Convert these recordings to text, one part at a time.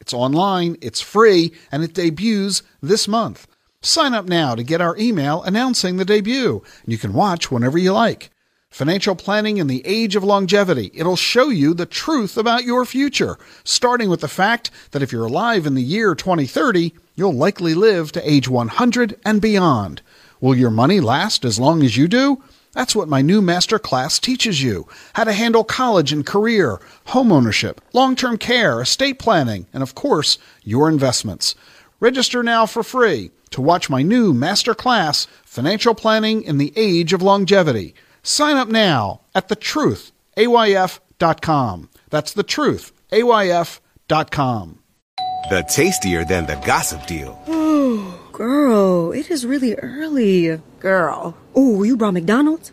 It's online, it's free, and it debuts this month. Sign up now to get our email announcing the debut. You can watch whenever you like. Financial Planning in the Age of Longevity. It'll show you the truth about your future, starting with the fact that if you're alive in the year 2030, you'll likely live to age 100 and beyond. Will your money last as long as you do? That's what my new master class teaches you how to handle college and career, homeownership, long term care, estate planning, and of course, your investments. Register now for free to watch my new master class, Financial Planning in the Age of Longevity. Sign up now at thetruthayf.com. That's thetruthayf.com. The tastier than the gossip deal. Oh, girl, it is really early. Girl. Oh, you brought McDonald's?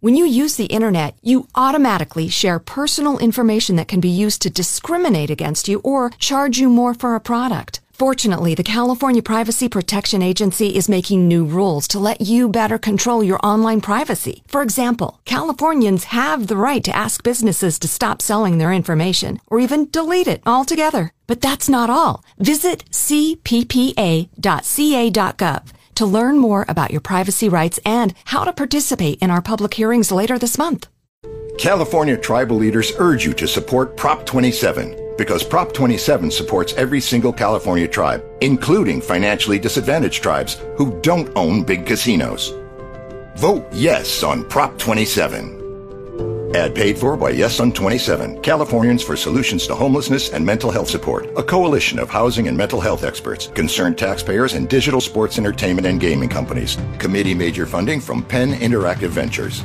When you use the internet, you automatically share personal information that can be used to discriminate against you or charge you more for a product. Fortunately, the California Privacy Protection Agency is making new rules to let you better control your online privacy. For example, Californians have the right to ask businesses to stop selling their information or even delete it altogether. But that's not all. Visit cppa.ca.gov to learn more about your privacy rights and how to participate in our public hearings later this month. California tribal leaders urge you to support Prop 27 because Prop 27 supports every single California tribe, including financially disadvantaged tribes who don't own big casinos. Vote yes on Prop 27. Ad paid for by Yes on 27, Californians for Solutions to Homelessness and Mental Health Support, a coalition of housing and mental health experts, concerned taxpayers, and digital sports entertainment and gaming companies. Committee major funding from Penn Interactive Ventures.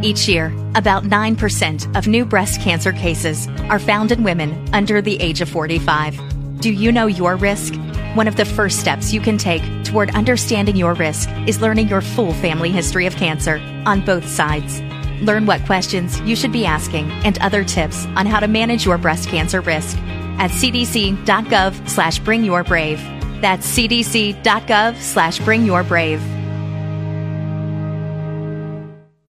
Each year, about 9% of new breast cancer cases are found in women under the age of 45. Do you know your risk? One of the first steps you can take toward understanding your risk is learning your full family history of cancer on both sides. Learn what questions you should be asking and other tips on how to manage your breast cancer risk at cdc.gov slash bring your brave. That's cdc.gov slash bring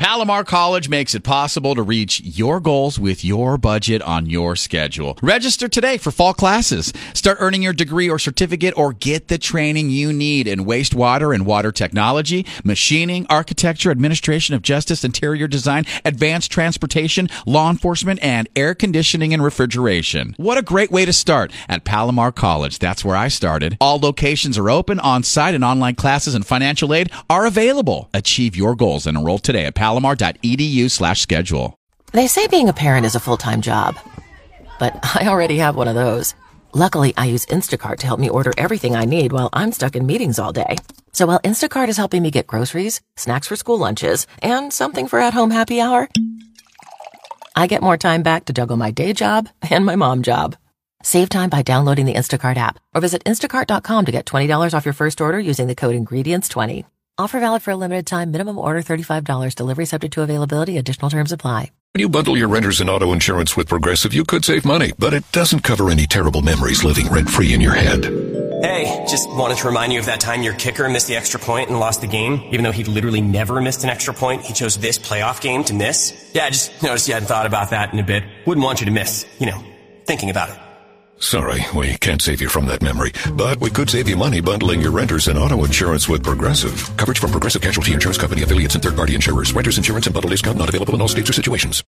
Palomar College makes it possible to reach your goals with your budget on your schedule. Register today for fall classes. Start earning your degree or certificate or get the training you need in wastewater and water technology, machining, architecture, administration of justice, interior design, advanced transportation, law enforcement, and air conditioning and refrigeration. What a great way to start at Palomar College. That's where I started. All locations are open, on site and online classes and financial aid are available. Achieve your goals and enroll today at Palomar palomar.edu slash schedule. They say being a parent is a full-time job, but I already have one of those. Luckily, I use Instacart to help me order everything I need while I'm stuck in meetings all day. So while Instacart is helping me get groceries, snacks for school lunches, and something for at home happy hour, I get more time back to juggle my day job and my mom job. Save time by downloading the Instacart app or visit instacart.com to get $20 off your first order using the code INGREDIENTS20. Offer valid for a limited time, minimum order $35, delivery subject to availability, additional terms apply. When you bundle your renters and auto insurance with Progressive, you could save money, but it doesn't cover any terrible memories living rent free in your head. Hey, just wanted to remind you of that time your kicker missed the extra point and lost the game, even though he'd literally never missed an extra point. He chose this playoff game to miss. Yeah, I just noticed you hadn't thought about that in a bit. Wouldn't want you to miss, you know, thinking about it. Sorry, we can't save you from that memory, but we could save you money bundling your renters and auto insurance with Progressive. Coverage from Progressive Casualty Insurance Company affiliates and third-party insurers. Renters insurance and bundle discount not available in all states or situations.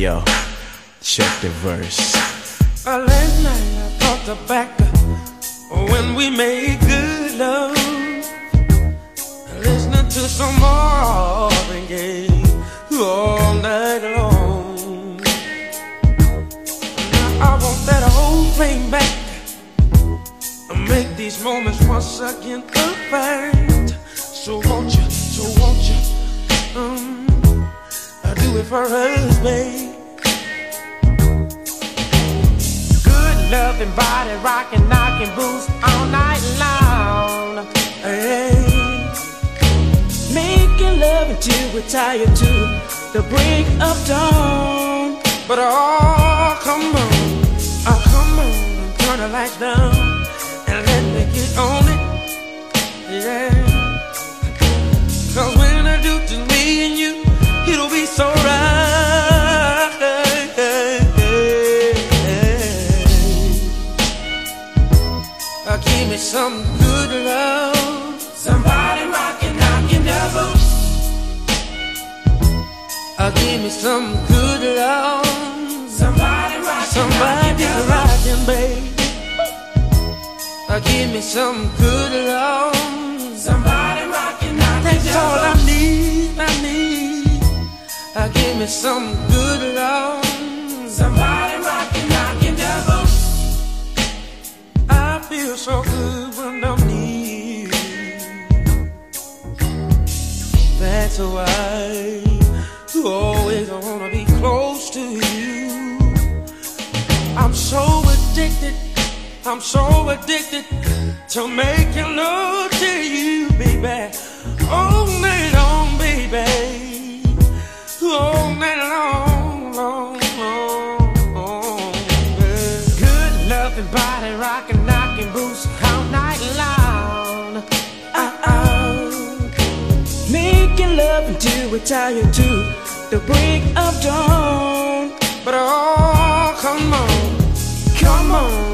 Yo, check the verse. Uh, last night I thought the back when we made good love. Listening to some Marvin Gaye all night long. Now I want that whole thing back. Make these moments once again perfect. So won't you, so won't you, um, do it for us, babe. Loving body rocking, knocking boots all night long. Hey, making love until we're tired to the break of dawn. But oh, come on, oh, come on, turn the lights down some good love. Somebody rockin', knockin' double. Uh, give me some good love. Somebody rockin', Somebody rockin', baby. Uh, give me some good love. Somebody rockin', knockin' That's all I need, I need. Uh, give me some good love. Somebody so good when I'm near. you. That's why you always wanna be close to you. I'm so addicted. I'm so addicted to making love to you, baby. All night long, baby. Rocking, boots all night long. Uh-oh. Making love until we're tired to the break of dawn. But oh, come on, come on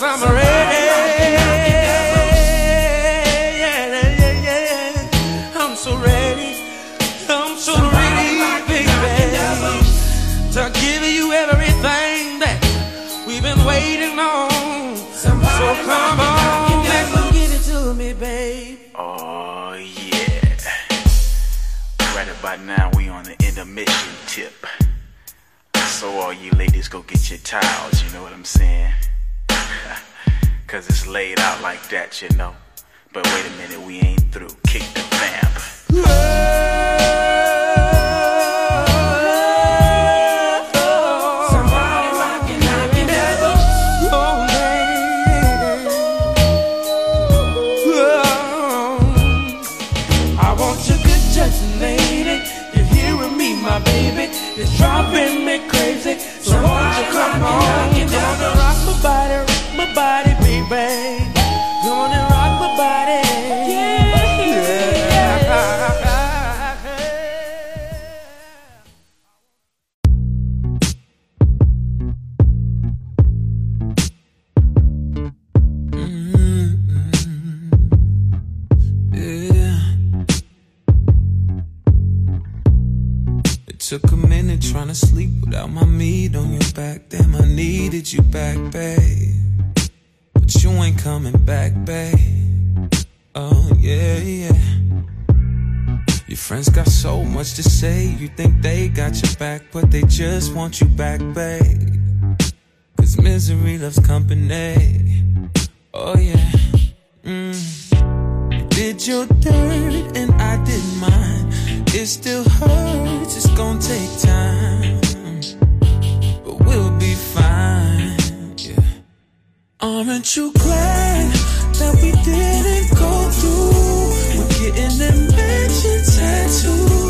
Cause I'm ready. Yeah, yeah, yeah. I'm so ready. I'm so ready, baby. To give you everything that we've been waiting on. So come on, me give it to me, babe. Oh yeah. Right about now we on the intermission tip. So all you ladies go get your towels, you know what I'm saying? Cause it's laid out like that, you know. But wait a minute, we ain't through. Kick the vamp. Trying to sleep without my meat on your back. Damn, I needed you back, babe. But you ain't coming back, babe. Oh, yeah, yeah. Your friends got so much to say, you think they got your back, but they just want you back, babe. Cause misery loves company. Oh, yeah. Mm. You did your dirt and I did mine. It still hurts, it's gonna take time. But we'll be fine. Yeah. Aren't you glad that we didn't go through with getting them mansion tattoos?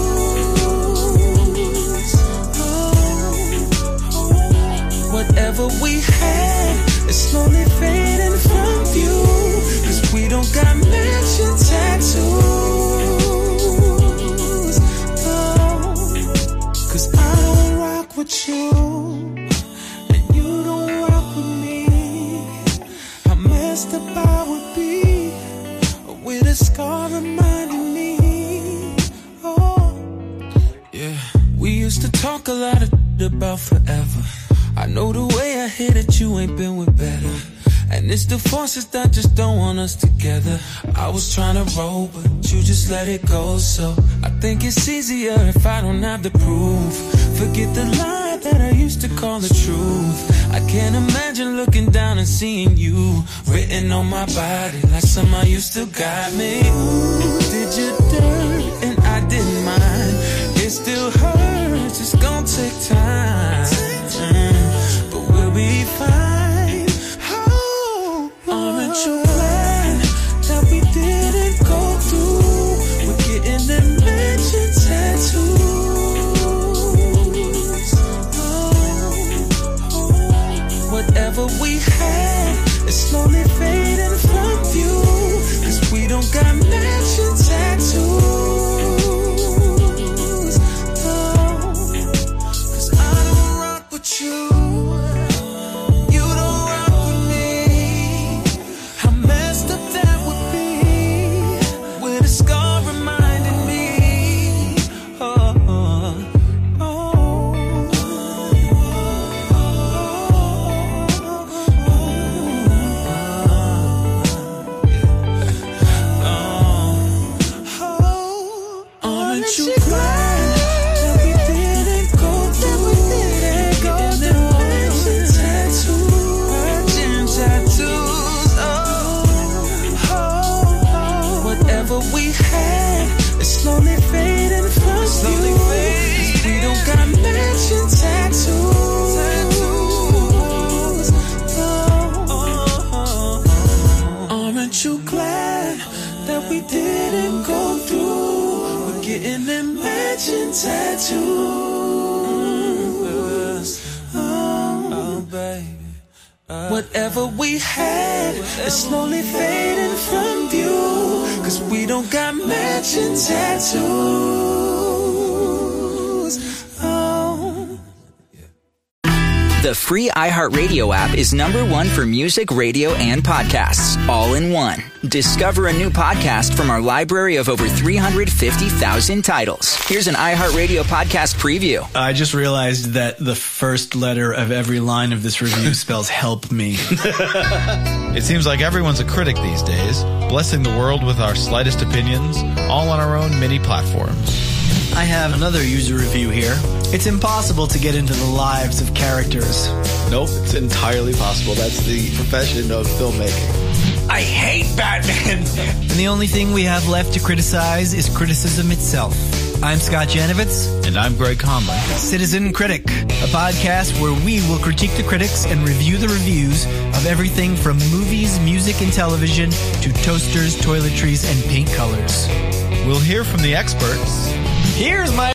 Talk a lot of about forever. I know the way I hit it, you ain't been with better. And it's the forces that just don't want us together. I was trying to roll, but you just let it go. So I think it's easier if I don't have the proof. Forget the lie that I used to call the truth. I can't imagine looking down and seeing you written on my body like somehow you still got me. Ooh, matching tattoos? Oh, baby. Whatever we had is slowly fading from view. Cause we don't got matching tattoos. The free iHeartRadio app is number one for music, radio, and podcasts, all in one. Discover a new podcast from our library of over 350,000 titles. Here's an iHeartRadio podcast preview. I just realized that the first letter of every line of this review spells help me. It seems like everyone's a critic these days, blessing the world with our slightest opinions, all on our own mini platforms. I have another user review here. It's impossible to get into the lives of characters. Nope, it's entirely possible. That's the profession of filmmaking. I hate Batman! and the only thing we have left to criticize is criticism itself. I'm Scott Janovitz. And I'm Greg Conley. Citizen Critic, a podcast where we will critique the critics and review the reviews of everything from movies, music, and television to toasters, toiletries, and paint colors. We'll hear from the experts. Here's my